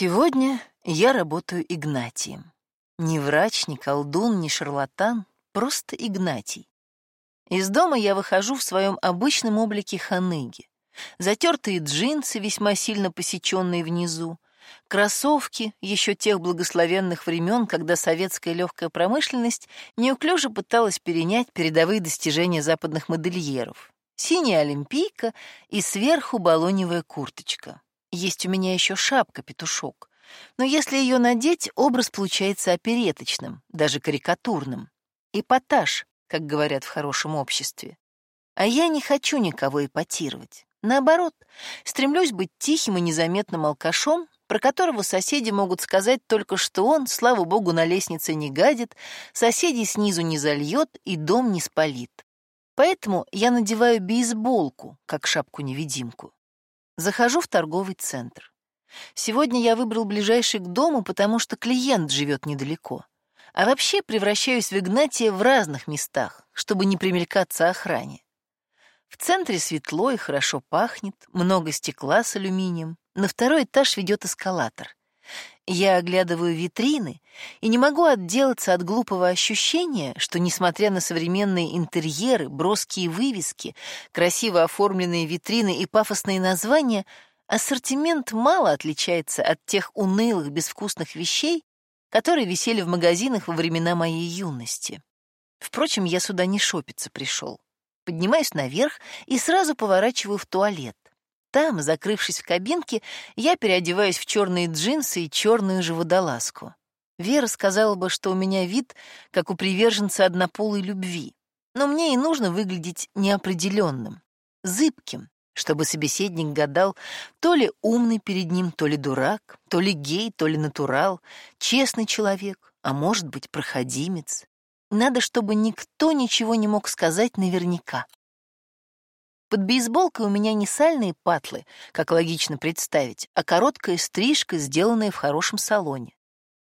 Сегодня я работаю Игнатием. Не врач, не колдун, не шарлатан, просто Игнатий. Из дома я выхожу в своем обычном облике ханыги. Затертые джинсы, весьма сильно посеченные внизу, кроссовки еще тех благословенных времен, когда советская легкая промышленность неуклюже пыталась перенять передовые достижения западных модельеров. Синяя олимпийка и сверху балоневая курточка. Есть у меня еще шапка-петушок. Но если ее надеть, образ получается опереточным, даже карикатурным. Эпатаж, как говорят в хорошем обществе. А я не хочу никого эпатировать. Наоборот, стремлюсь быть тихим и незаметным алкашом, про которого соседи могут сказать только, что он, слава богу, на лестнице не гадит, соседей снизу не зальет и дом не спалит. Поэтому я надеваю бейсболку, как шапку-невидимку. Захожу в торговый центр. Сегодня я выбрал ближайший к дому, потому что клиент живет недалеко. А вообще превращаюсь в Игнатия в разных местах, чтобы не примелькаться охране. В центре светло и хорошо пахнет, много стекла с алюминием. На второй этаж ведет эскалатор. Я оглядываю витрины и не могу отделаться от глупого ощущения, что, несмотря на современные интерьеры, броские вывески, красиво оформленные витрины и пафосные названия — ассортимент мало отличается от тех унылых, безвкусных вещей, которые висели в магазинах во времена моей юности. Впрочем, я сюда не шопиться пришел. Поднимаюсь наверх и сразу поворачиваю в туалет. Там, закрывшись в кабинке, я переодеваюсь в черные джинсы и черную же водолазку. Вера сказала бы, что у меня вид, как у приверженца однополой любви. Но мне и нужно выглядеть неопределенным, зыбким, чтобы собеседник гадал, то ли умный перед ним, то ли дурак, то ли гей, то ли натурал, честный человек, а может быть, проходимец. Надо, чтобы никто ничего не мог сказать наверняка. Под бейсболкой у меня не сальные патлы, как логично представить, а короткая стрижка, сделанная в хорошем салоне.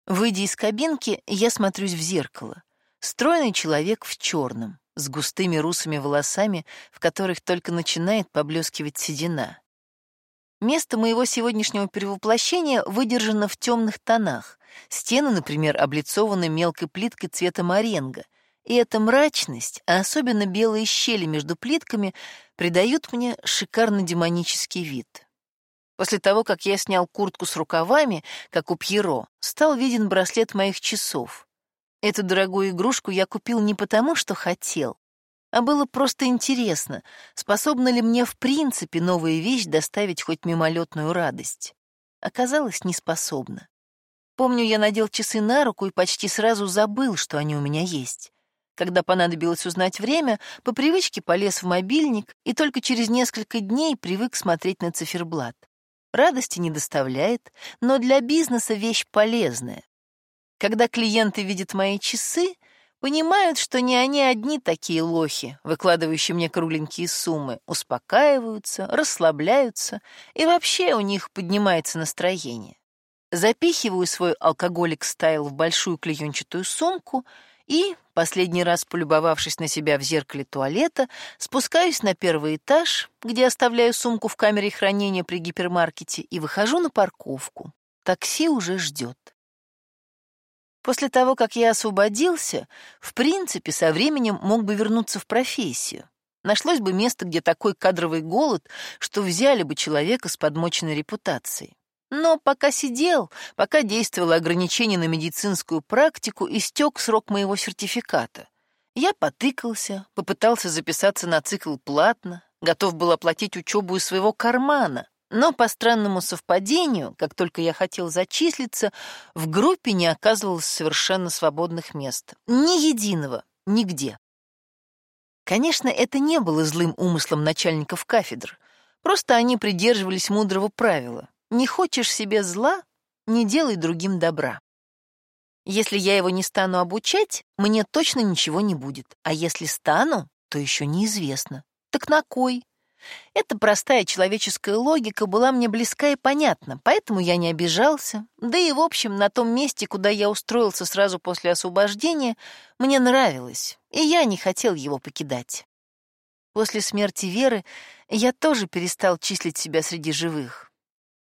Выйдя из кабинки, я смотрюсь в зеркало. Стройный человек в черном с густыми русыми волосами, в которых только начинает поблескивать седина. Место моего сегодняшнего перевоплощения выдержано в темных тонах. Стены, например, облицованы мелкой плиткой цвета моренго, и эта мрачность, а особенно белые щели между плитками, придают мне шикарно демонический вид. После того, как я снял куртку с рукавами, как у Пьеро, стал виден браслет моих часов. Эту дорогую игрушку я купил не потому, что хотел, а было просто интересно, способна ли мне в принципе новая вещь доставить хоть мимолетную радость. Оказалось, не способна. Помню, я надел часы на руку и почти сразу забыл, что они у меня есть. Когда понадобилось узнать время, по привычке полез в мобильник и только через несколько дней привык смотреть на циферблат. Радости не доставляет, но для бизнеса вещь полезная. Когда клиенты видят мои часы, понимают, что не они одни такие лохи, выкладывающие мне кругленькие суммы, успокаиваются, расслабляются, и вообще у них поднимается настроение. Запихиваю свой алкоголик-стайл в большую клеенчатую сумку и, последний раз полюбовавшись на себя в зеркале туалета, спускаюсь на первый этаж, где оставляю сумку в камере хранения при гипермаркете и выхожу на парковку. Такси уже ждет. После того, как я освободился, в принципе, со временем мог бы вернуться в профессию. Нашлось бы место, где такой кадровый голод, что взяли бы человека с подмоченной репутацией. Но пока сидел, пока действовало ограничение на медицинскую практику, истек срок моего сертификата. Я потыкался, попытался записаться на цикл платно, готов был оплатить учебу из своего кармана, но по странному совпадению, как только я хотел зачислиться, в группе не оказывалось совершенно свободных мест. Ни единого, нигде. Конечно, это не было злым умыслом начальников кафедр. Просто они придерживались мудрого правила. Не хочешь себе зла — не делай другим добра. Если я его не стану обучать, мне точно ничего не будет. А если стану, то еще неизвестно. Так на кой? Эта простая человеческая логика была мне близка и понятна, поэтому я не обижался, да и, в общем, на том месте, куда я устроился сразу после освобождения, мне нравилось, и я не хотел его покидать. После смерти Веры я тоже перестал числить себя среди живых.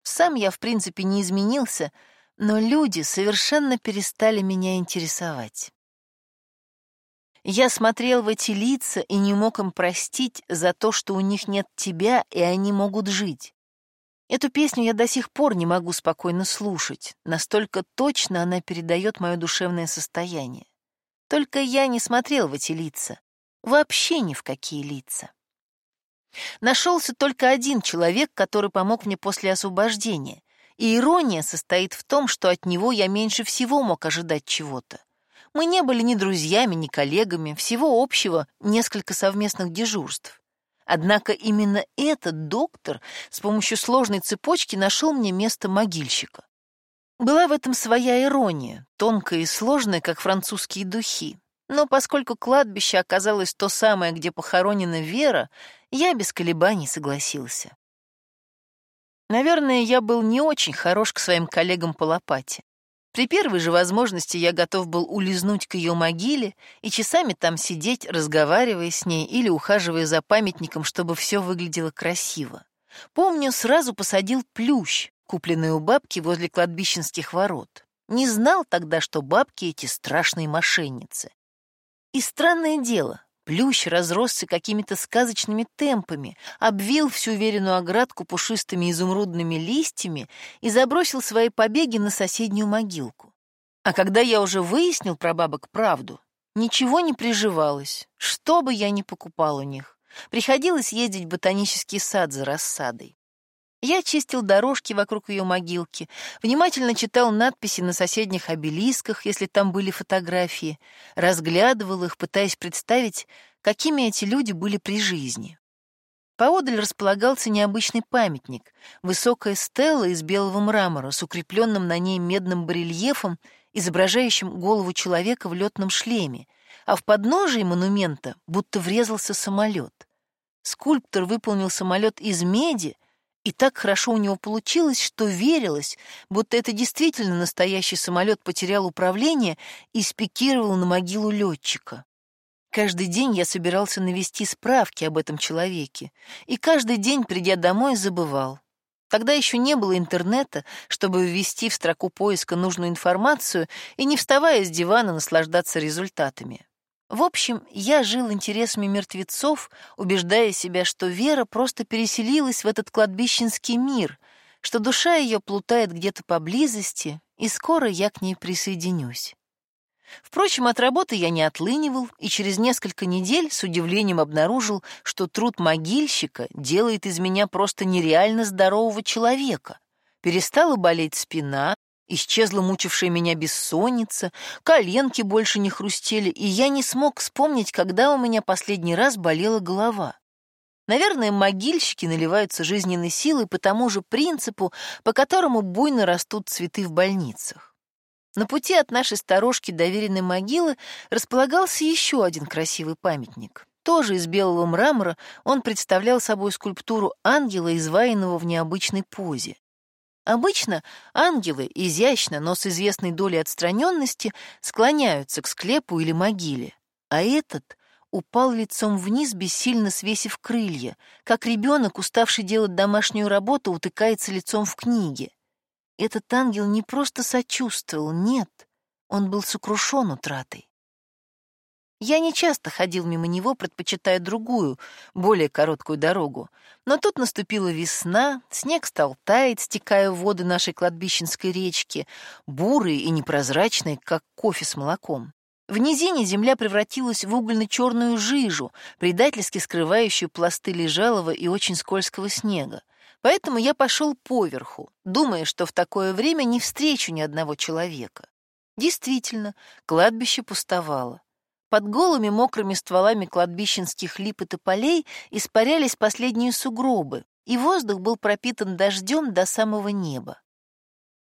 Сам я, в принципе, не изменился, но люди совершенно перестали меня интересовать. Я смотрел в эти лица и не мог им простить за то, что у них нет тебя, и они могут жить. Эту песню я до сих пор не могу спокойно слушать, настолько точно она передает мое душевное состояние. Только я не смотрел в эти лица, вообще ни в какие лица. Нашелся только один человек, который помог мне после освобождения, и ирония состоит в том, что от него я меньше всего мог ожидать чего-то. Мы не были ни друзьями, ни коллегами, всего общего несколько совместных дежурств. Однако именно этот доктор с помощью сложной цепочки нашел мне место могильщика. Была в этом своя ирония, тонкая и сложная, как французские духи. Но поскольку кладбище оказалось то самое, где похоронена Вера, я без колебаний согласился. Наверное, я был не очень хорош к своим коллегам по лопате. При первой же возможности я готов был улизнуть к ее могиле и часами там сидеть, разговаривая с ней или ухаживая за памятником, чтобы все выглядело красиво. Помню, сразу посадил плющ, купленный у бабки возле кладбищенских ворот. Не знал тогда, что бабки эти страшные мошенницы. И странное дело, Плющ разросся какими-то сказочными темпами, обвил всю веренную оградку пушистыми изумрудными листьями и забросил свои побеги на соседнюю могилку. А когда я уже выяснил про бабок правду, ничего не приживалось, что бы я ни покупал у них. Приходилось ездить в ботанический сад за рассадой. Я чистил дорожки вокруг ее могилки, внимательно читал надписи на соседних обелисках, если там были фотографии, разглядывал их, пытаясь представить, какими эти люди были при жизни. Поодаль располагался необычный памятник, высокая стела из белого мрамора с укрепленным на ней медным барельефом, изображающим голову человека в летном шлеме, а в подножии монумента будто врезался самолет. Скульптор выполнил самолет из меди, и так хорошо у него получилось, что верилось, будто это действительно настоящий самолет потерял управление и спикировал на могилу летчика. Каждый день я собирался навести справки об этом человеке, и каждый день, придя домой, забывал. Тогда еще не было интернета, чтобы ввести в строку поиска нужную информацию и, не вставая с дивана, наслаждаться результатами. В общем, я жил интересами мертвецов, убеждая себя, что Вера просто переселилась в этот кладбищенский мир, что душа ее плутает где-то поблизости, и скоро я к ней присоединюсь. Впрочем, от работы я не отлынивал, и через несколько недель с удивлением обнаружил, что труд могильщика делает из меня просто нереально здорового человека. Перестала болеть спина, Исчезла мучившая меня бессонница, коленки больше не хрустели, и я не смог вспомнить, когда у меня последний раз болела голова. Наверное, могильщики наливаются жизненной силой по тому же принципу, по которому буйно растут цветы в больницах. На пути от нашей сторожки до веренной могилы располагался еще один красивый памятник. Тоже из белого мрамора он представлял собой скульптуру ангела, изваянного в необычной позе. Обычно ангелы, изящно, но с известной долей отстраненности, склоняются к склепу или могиле, а этот упал лицом вниз, бессильно свесив крылья, как ребенок, уставший делать домашнюю работу, утыкается лицом в книге. Этот ангел не просто сочувствовал, нет, он был сокрушен утратой. Я не часто ходил мимо него, предпочитая другую, более короткую дорогу. Но тут наступила весна, снег стал таять, стекая в воды нашей кладбищенской речки, бурые и непрозрачные, как кофе с молоком. В низине земля превратилась в угольно-черную жижу, предательски скрывающую пласты лежалого и очень скользкого снега. Поэтому я пошел поверху, думая, что в такое время не встречу ни одного человека. Действительно, кладбище пустовало. Под голыми мокрыми стволами кладбищенских лип и тополей испарялись последние сугробы, и воздух был пропитан дождем до самого неба.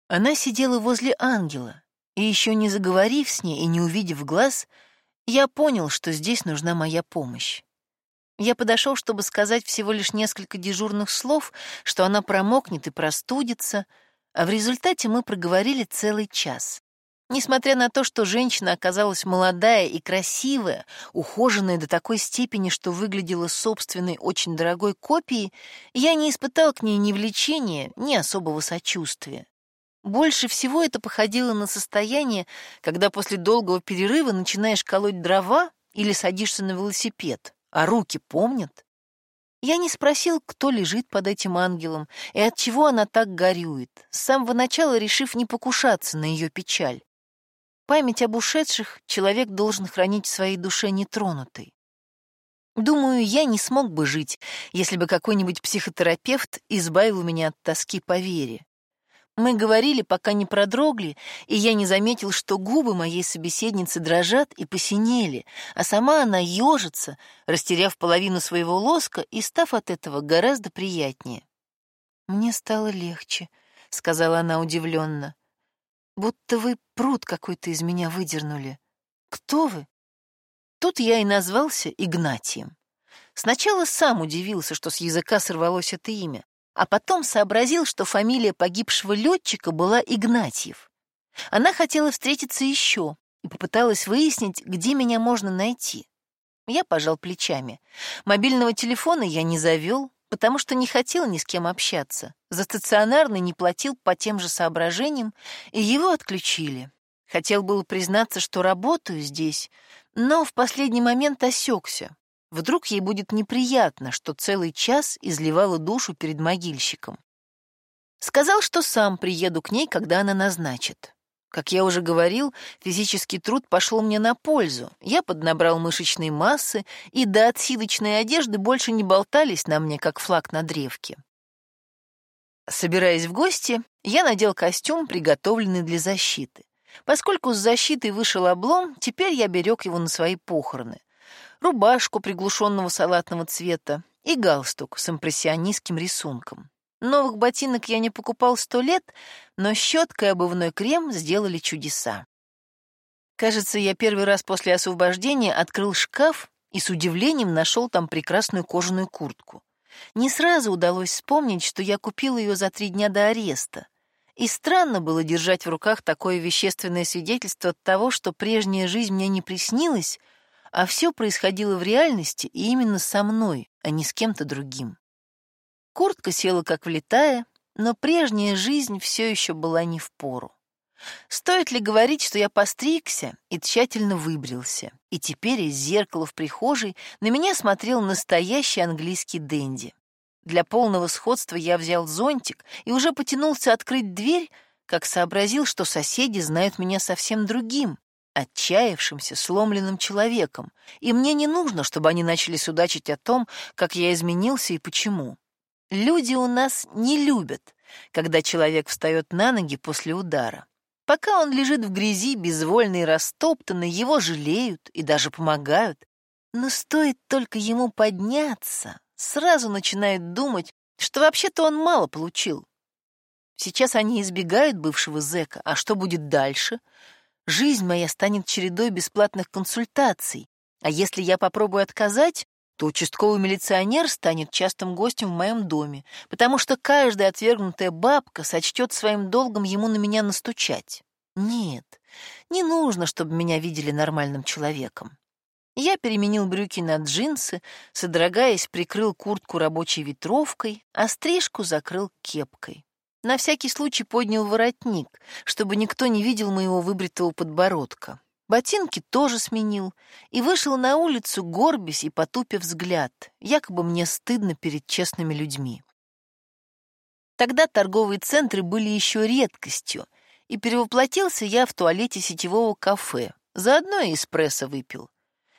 Она сидела возле ангела, и еще не заговорив с ней и не увидев глаз, я понял, что здесь нужна моя помощь. Я подошел, чтобы сказать всего лишь несколько дежурных слов, что она промокнет и простудится, а в результате мы проговорили целый час. Несмотря на то, что женщина оказалась молодая и красивая, ухоженная до такой степени, что выглядела собственной очень дорогой копией, я не испытал к ней ни влечения, ни особого сочувствия. Больше всего это походило на состояние, когда после долгого перерыва начинаешь колоть дрова или садишься на велосипед, а руки помнят. Я не спросил, кто лежит под этим ангелом и от чего она так горюет, с самого начала решив не покушаться на ее печаль. Память об ушедших человек должен хранить в своей душе нетронутой. Думаю, я не смог бы жить, если бы какой-нибудь психотерапевт избавил меня от тоски по вере. Мы говорили, пока не продрогли, и я не заметил, что губы моей собеседницы дрожат и посинели, а сама она ежится, растеряв половину своего лоска и став от этого гораздо приятнее. «Мне стало легче», — сказала она удивленно будто вы пруд какой-то из меня выдернули. Кто вы? Тут я и назвался Игнатием. Сначала сам удивился, что с языка сорвалось это имя, а потом сообразил, что фамилия погибшего летчика была Игнатьев. Она хотела встретиться еще и попыталась выяснить, где меня можно найти. Я пожал плечами. Мобильного телефона я не завел, потому что не хотел ни с кем общаться. За стационарный не платил по тем же соображениям, и его отключили. Хотел было признаться, что работаю здесь, но в последний момент осекся. Вдруг ей будет неприятно, что целый час изливала душу перед могильщиком. Сказал, что сам приеду к ней, когда она назначит. Как я уже говорил, физический труд пошел мне на пользу. Я поднабрал мышечные массы, и до отсидочной одежды больше не болтались на мне, как флаг на древке. Собираясь в гости, я надел костюм, приготовленный для защиты. Поскольку с защитой вышел облом, теперь я берег его на свои похороны. Рубашку приглушенного салатного цвета и галстук с импрессионистским рисунком. Новых ботинок я не покупал сто лет, но щетка и обувной крем сделали чудеса. Кажется, я первый раз после освобождения открыл шкаф и с удивлением нашел там прекрасную кожаную куртку. Не сразу удалось вспомнить, что я купил ее за три дня до ареста. И странно было держать в руках такое вещественное свидетельство того, что прежняя жизнь мне не приснилась, а все происходило в реальности и именно со мной, а не с кем-то другим. Куртка села как влетая, но прежняя жизнь все еще была не в пору. Стоит ли говорить, что я постригся и тщательно выбрился, и теперь из зеркала в прихожей на меня смотрел настоящий английский денди. Для полного сходства я взял зонтик и уже потянулся открыть дверь, как сообразил, что соседи знают меня совсем другим, отчаявшимся, сломленным человеком, и мне не нужно, чтобы они начали судачить о том, как я изменился и почему. Люди у нас не любят, когда человек встает на ноги после удара. Пока он лежит в грязи, безвольный и растоптанный, его жалеют и даже помогают. Но стоит только ему подняться, сразу начинает думать, что вообще-то он мало получил. Сейчас они избегают бывшего зэка, а что будет дальше? Жизнь моя станет чередой бесплатных консультаций, а если я попробую отказать, то участковый милиционер станет частым гостем в моем доме, потому что каждая отвергнутая бабка сочтет своим долгом ему на меня настучать. Нет, не нужно, чтобы меня видели нормальным человеком. Я переменил брюки на джинсы, содрогаясь, прикрыл куртку рабочей ветровкой, а стрижку закрыл кепкой. На всякий случай поднял воротник, чтобы никто не видел моего выбритого подбородка. Ботинки тоже сменил и вышел на улицу, горбясь и потупив взгляд, якобы мне стыдно перед честными людьми. Тогда торговые центры были еще редкостью, и перевоплотился я в туалете сетевого кафе, заодно и эспрессо выпил.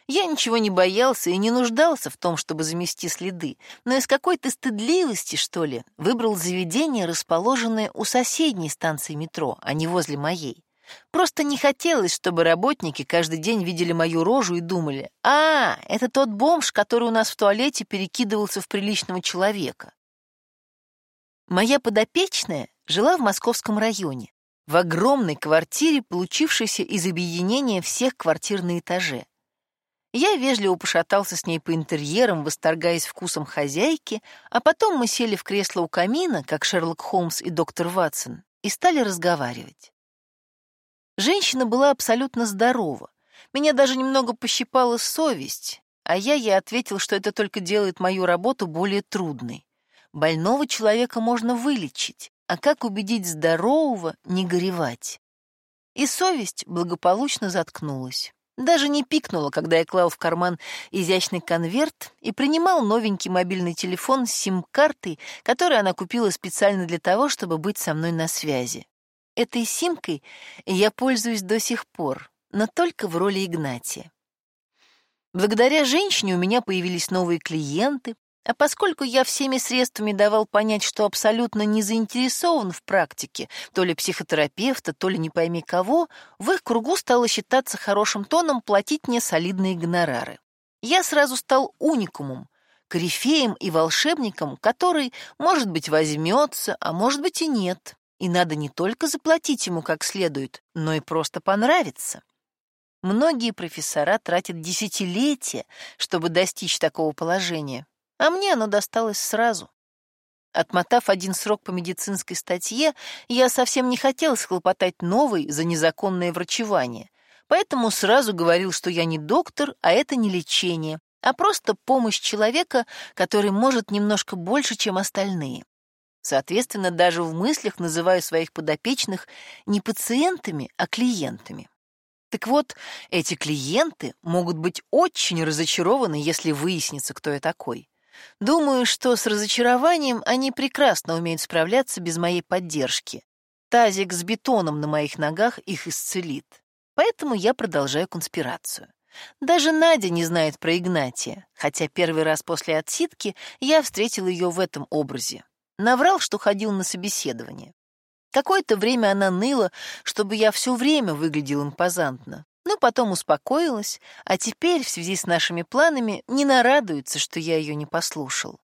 Я ничего не боялся и не нуждался в том, чтобы замести следы, но из какой-то стыдливости, что ли, выбрал заведение, расположенное у соседней станции метро, а не возле моей. Просто не хотелось, чтобы работники каждый день видели мою рожу и думали, «А, это тот бомж, который у нас в туалете перекидывался в приличного человека». Моя подопечная жила в московском районе, в огромной квартире, получившейся из объединения всех квартир на этаже. Я вежливо пошатался с ней по интерьерам, восторгаясь вкусом хозяйки, а потом мы сели в кресло у камина, как Шерлок Холмс и доктор Ватсон, и стали разговаривать. Женщина была абсолютно здорова. Меня даже немного пощипала совесть, а я ей ответил, что это только делает мою работу более трудной. Больного человека можно вылечить, а как убедить здорового не горевать? И совесть благополучно заткнулась. Даже не пикнула, когда я клал в карман изящный конверт и принимал новенький мобильный телефон с сим-картой, которую она купила специально для того, чтобы быть со мной на связи. Этой симкой я пользуюсь до сих пор, но только в роли Игнатия. Благодаря женщине у меня появились новые клиенты, а поскольку я всеми средствами давал понять, что абсолютно не заинтересован в практике, то ли психотерапевта, то ли не пойми кого, в их кругу стало считаться хорошим тоном платить мне солидные гонорары. Я сразу стал уникумом, корифеем и волшебником, который, может быть, возьмется, а может быть и нет. И надо не только заплатить ему как следует, но и просто понравиться. Многие профессора тратят десятилетия, чтобы достичь такого положения, а мне оно досталось сразу. Отмотав один срок по медицинской статье, я совсем не хотел схлопотать новый за незаконное врачевание, поэтому сразу говорил, что я не доктор, а это не лечение, а просто помощь человека, который может немножко больше, чем остальные. Соответственно, даже в мыслях называю своих подопечных не пациентами, а клиентами. Так вот, эти клиенты могут быть очень разочарованы, если выяснится, кто я такой. Думаю, что с разочарованием они прекрасно умеют справляться без моей поддержки. Тазик с бетоном на моих ногах их исцелит. Поэтому я продолжаю конспирацию. Даже Надя не знает про Игнатия, хотя первый раз после отсидки я встретил ее в этом образе. Наврал, что ходил на собеседование. Какое-то время она ныла, чтобы я все время выглядел импозантно но потом успокоилась, а теперь, в связи с нашими планами, не нарадуется, что я ее не послушал.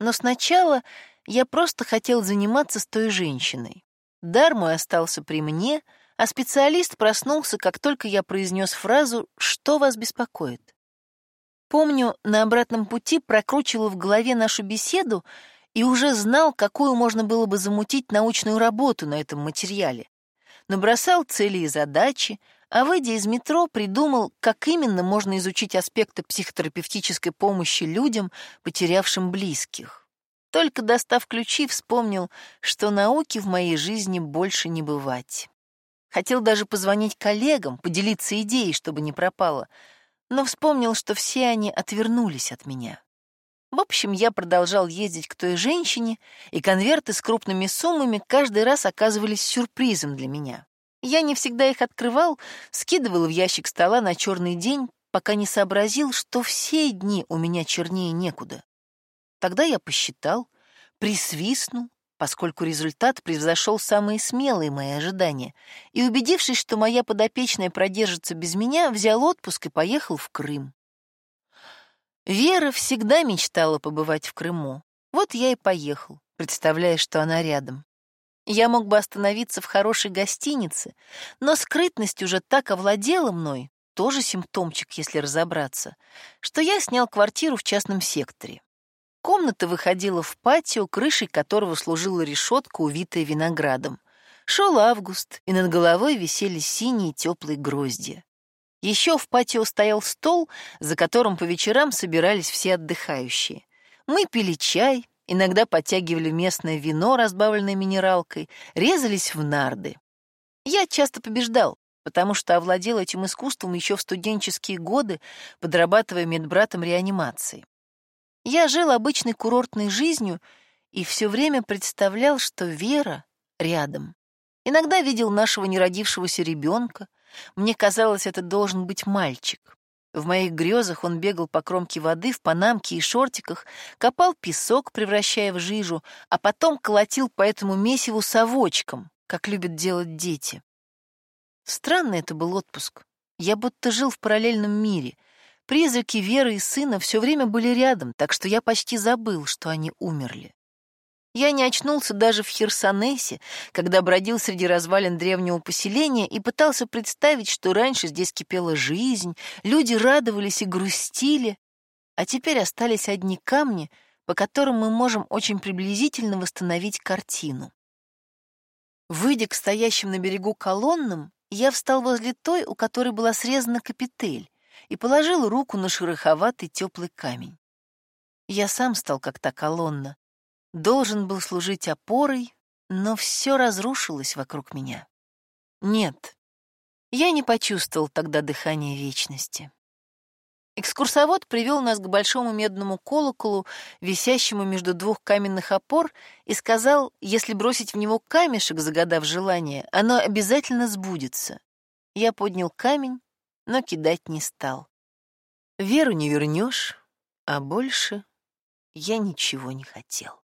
Но сначала я просто хотел заниматься с той женщиной. Дар мой остался при мне, а специалист проснулся, как только я произнес фразу «Что вас беспокоит?». Помню, на обратном пути прокручивал в голове нашу беседу и уже знал, какую можно было бы замутить научную работу на этом материале. Набросал цели и задачи, а выйдя из метро, придумал, как именно можно изучить аспекты психотерапевтической помощи людям, потерявшим близких. Только достав ключи, вспомнил, что науки в моей жизни больше не бывать. Хотел даже позвонить коллегам, поделиться идеей, чтобы не пропало, но вспомнил, что все они отвернулись от меня. В общем, я продолжал ездить к той женщине, и конверты с крупными суммами каждый раз оказывались сюрпризом для меня. Я не всегда их открывал, скидывал в ящик стола на черный день, пока не сообразил, что все дни у меня чернее некуда. Тогда я посчитал, присвистнул, поскольку результат превзошел самые смелые мои ожидания, и, убедившись, что моя подопечная продержится без меня, взял отпуск и поехал в Крым. Вера всегда мечтала побывать в Крыму. Вот я и поехал, представляя, что она рядом. Я мог бы остановиться в хорошей гостинице, но скрытность уже так овладела мной, тоже симптомчик, если разобраться, что я снял квартиру в частном секторе. Комната выходила в патио, крышей которого служила решетка, увитая виноградом. Шел август, и над головой висели синие теплые гроздья. Еще в патио стоял стол, за которым по вечерам собирались все отдыхающие. Мы пили чай, иногда подтягивали местное вино, разбавленное минералкой, резались в нарды. Я часто побеждал, потому что овладел этим искусством еще в студенческие годы, подрабатывая медбратом реанимации. Я жил обычной курортной жизнью и все время представлял, что Вера рядом. Иногда видел нашего неродившегося ребенка. Мне казалось, это должен быть мальчик. В моих грезах он бегал по кромке воды в панамке и шортиках, копал песок, превращая в жижу, а потом колотил по этому месиву совочком, как любят делать дети. Странный это был отпуск. Я будто жил в параллельном мире. Призраки Веры и сына все время были рядом, так что я почти забыл, что они умерли. Я не очнулся даже в Херсонесе, когда бродил среди развалин древнего поселения и пытался представить, что раньше здесь кипела жизнь, люди радовались и грустили, а теперь остались одни камни, по которым мы можем очень приблизительно восстановить картину. Выйдя к стоящим на берегу колоннам, я встал возле той, у которой была срезана капитель, и положил руку на шероховатый теплый камень. Я сам стал как та колонна. Должен был служить опорой, но все разрушилось вокруг меня. Нет, я не почувствовал тогда дыхания вечности. Экскурсовод привел нас к большому медному колоколу, висящему между двух каменных опор, и сказал, если бросить в него камешек, загадав желание, оно обязательно сбудется. Я поднял камень, но кидать не стал. Веру не вернешь, а больше я ничего не хотел.